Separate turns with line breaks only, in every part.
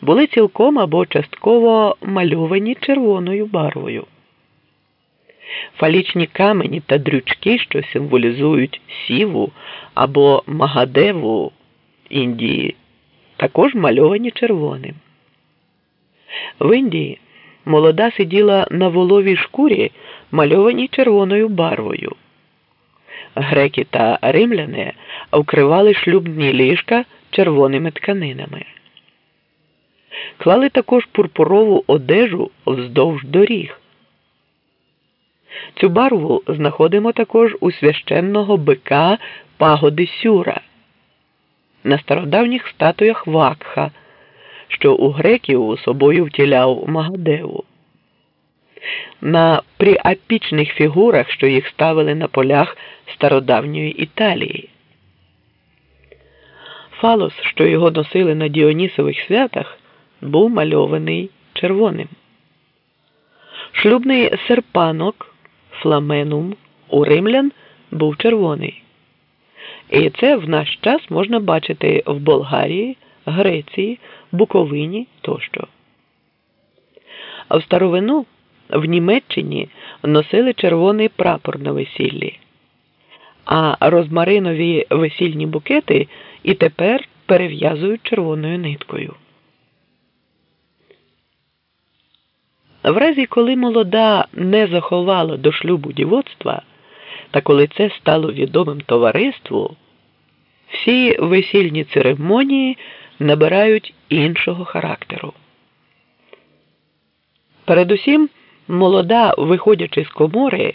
були цілком або частково мальовані червоною барвою. Фалічні камені та дрючки, що символізують сіву або магадеву Індії, також мальовані червоним. В Індії молода сиділа на воловій шкурі, мальованій червоною барвою. Греки та римляни вкривали шлюбні ліжка червоними тканинами. Клали також пурпурову одежу вздовж доріг. Цю барву знаходимо також у священного бика пагоди Сюра, на стародавніх статуях Вакха, що у греків собою втіляв Магадеву, на приапічних фігурах, що їх ставили на полях стародавньої Італії. Фалос, що його носили на Діонісових святах, був мальований червоним. Шлюбний серпанок фламенум у римлян був червоний. І це в наш час можна бачити в Болгарії, Греції, Буковині тощо. А в старовину в Німеччині носили червоний прапор на весіллі, а розмаринові весільні букети і тепер перев'язують червоною ниткою. В разі, коли молода не заховала до шлюбу дівоцтва, та коли це стало відомим товариству, всі весільні церемонії набирають іншого характеру. Передусім, молода, виходячи з комори,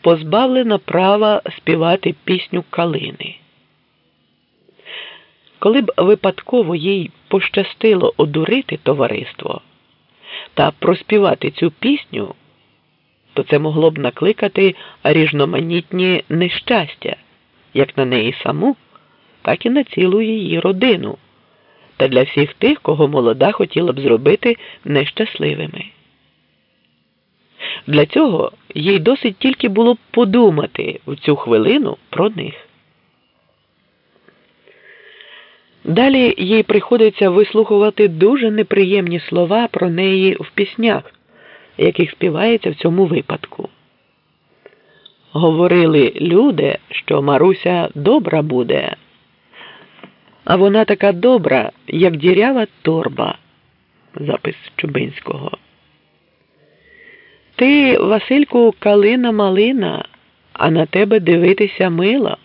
позбавлена права співати пісню калини. Коли б випадково їй пощастило одурити товариство та проспівати цю пісню, то це могло б накликати різноманітні нещастя, як на неї саму, так і на цілу її родину, та для всіх тих, кого молода хотіла б зробити нещасливими. Для цього їй досить тільки було б подумати в цю хвилину про них. Далі їй приходиться вислухувати дуже неприємні слова про неї в піснях, яких співається в цьому випадку. Говорили люди, що Маруся добра буде, а вона така добра, як дірява торба. Запис Чубинського. Ти, Васильку, калина малина, а на тебе дивитися мила.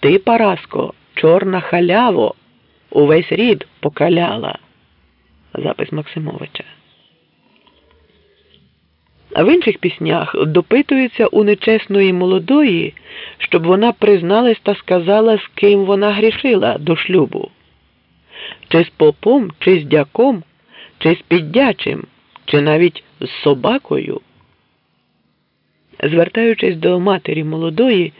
Ти, Параско, чорна халяво, увесь рід покаляла. Запис Максимовича. А в інших піснях допитується у нечесної молодої, щоб вона призналась та сказала, з ким вона грішила до шлюбу. Чи з попом, чи з дяком, чи з піддячим, чи навіть з собакою. Звертаючись до матері молодої,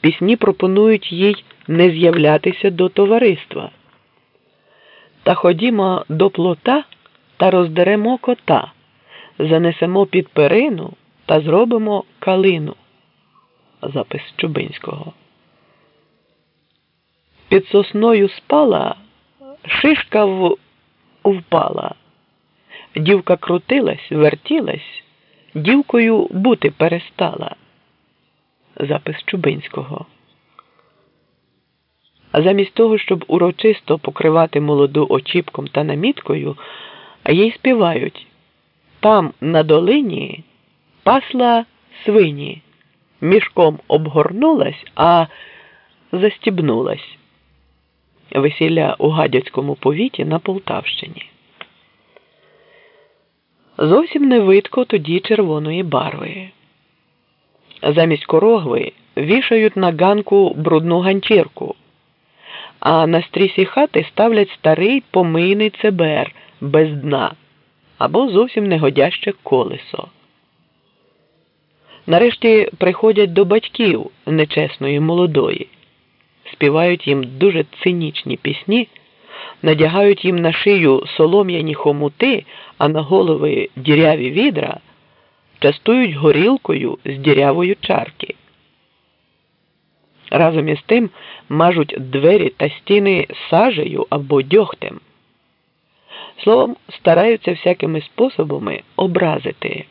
пісні пропонують їй не з'являтися до товариства. Та ходімо до плота та роздеремо кота, занесемо під перину та зробимо калину. Запис Чубинського. Під сосною спала, шишка в... впала. Дівка крутилась, вертілась, дівкою бути перестала. Запис Чубинського. А замість того, щоб урочисто покривати молоду очіпком та наміткою, їй співають там на долині пасла свині, мішком обгорнулась, а застібнулась. Весілля у гадяцькому повіті на Полтавщині. Зовсім не видко тоді червоної барви. Замість корогви вішають на ганку брудну ганчірку, а на стрісі хати ставлять старий помийний цебер без дна або зовсім негодяще колесо. Нарешті приходять до батьків нечесної молодої, співають їм дуже цинічні пісні надягають їм на шию солом'яні хомути, а на голови діряві відра, частують горілкою з дірявої чарки. Разом із тим мажуть двері та стіни сажею або дьогтем. Словом, стараються всякими способами образити.